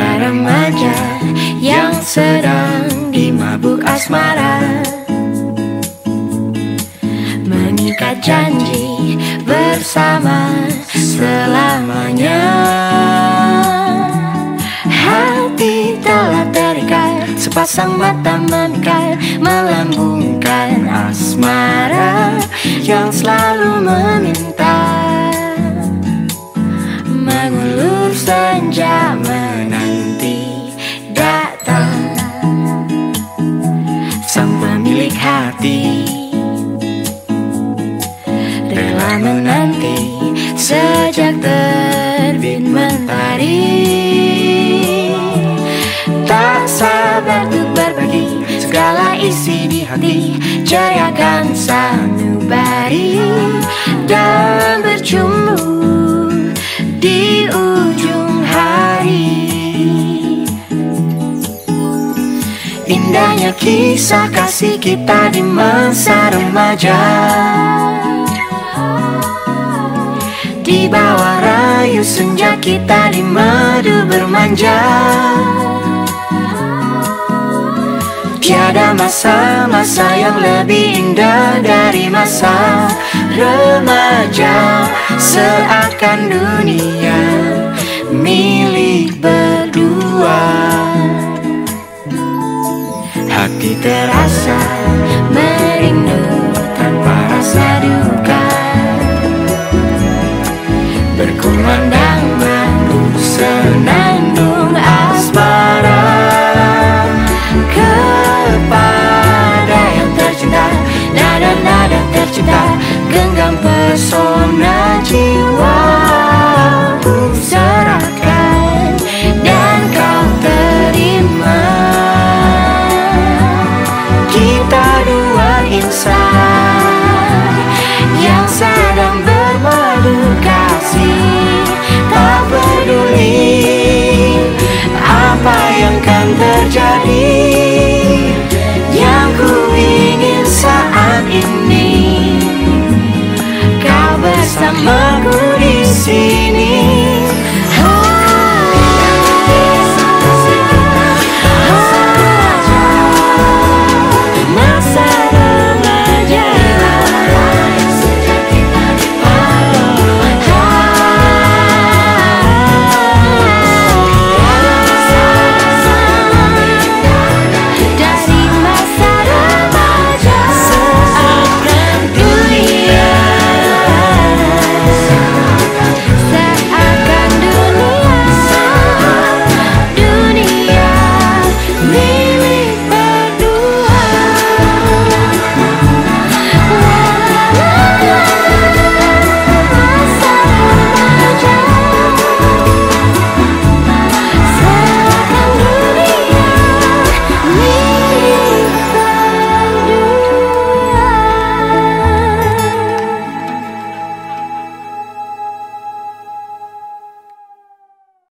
kita remaja yang sedang dimabuk asmara. Mengikat janji bersama selamanya. Hati telah terikat, sepasang mata mengikat Melambungkan asmara yang selalu meminta. Mengulur senja sejak terbit mentari Tak sabar untuk berbagi segala isi di hati Ceriakan sanubari dan bercumbu di ujung hari. Indahnya kisah kasih kita di masa remaja rayu senja kita di madu bermanja. Tiada masa-masa yang lebih indah dari masa remaja. Seakan dunia milik berdua. Hati terasa Berkumandang madu senandung asmara Kepada yang tercinta Nada-nada tercinta Genggam pesona see